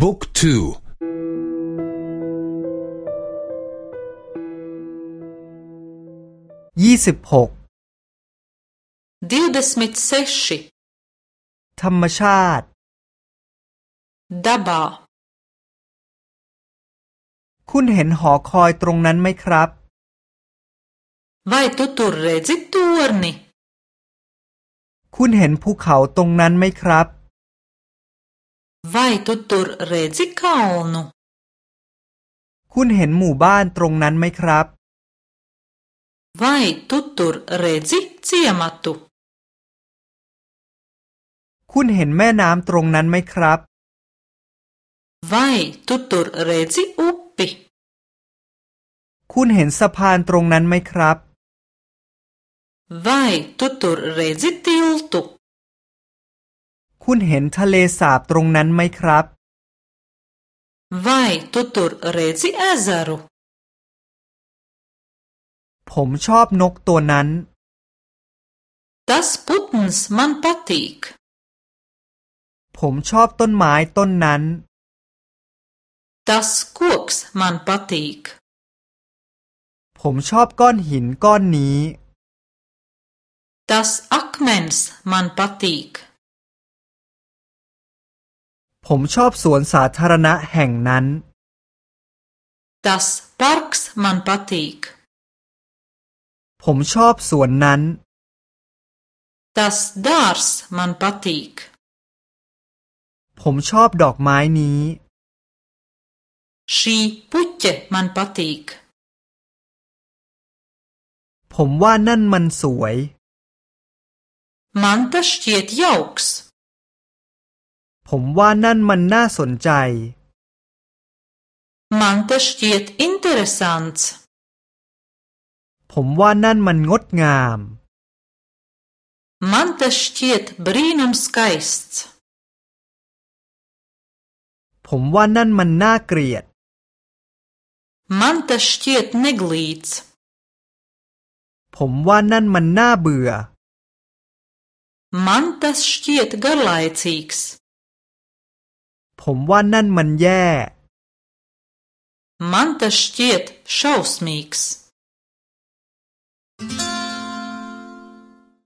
บุ๊กทูยี่สิบหกดิวเดสมิทเซชิธรรมชาติดับาคุณเห็นหอคอยตรงนั้นไหมครับ Vai tu tur redzi torni? คุณเห็นภูเขาตรงนั้นไหมครับ Vai tu tur redzi kalnu? คุณเห็นหมู่บ้านตรงนั้นไหมครับ Vai tu tur redzi ciematu? คุณเห็นแม่น้ำตรงนั้นไหมครับ Vai tu tur redzi upi? คุณเห็นสะพานตรงนั้นไหมครับ Vai tu tur redzi tiltu? คุณเห็นทะเลสาบตรงนั้นไหมครับ Vai tu tur redzi ezeru? ผมชอบนกตัวนั้น Tas putns man patīk. ผมชอบต้นไม้ต้นนั้น Tas koks man patīk. ผมชอบก้อนหินก้อนนี้ Tas akmens man patīk. ผมชอบสวนสาธารณะแห่งนั้น Tas parks man patīk. ผมชอบสวนนั้น Tas dārs man patīk. ผมชอบดอกไม้นี้ Šī puķe man patīk. ผมว่านั่นมันสวย Man tas šķiet jauks. ผมว่านั่นมันน่าสนใจ Man tas šķiet interesants. ผมว่านั่นมันงดงาม Man tas šķiet brīnum skaists. ผมว่านั่นมันน่าเกลียด Man tas šķiet neglīts. ผมว่านั่นมันน่าเบื่อ Man tas šķiet garlaicīgs. ผมว่านั่นมันแย่ Man tas šķiet šausmīgs.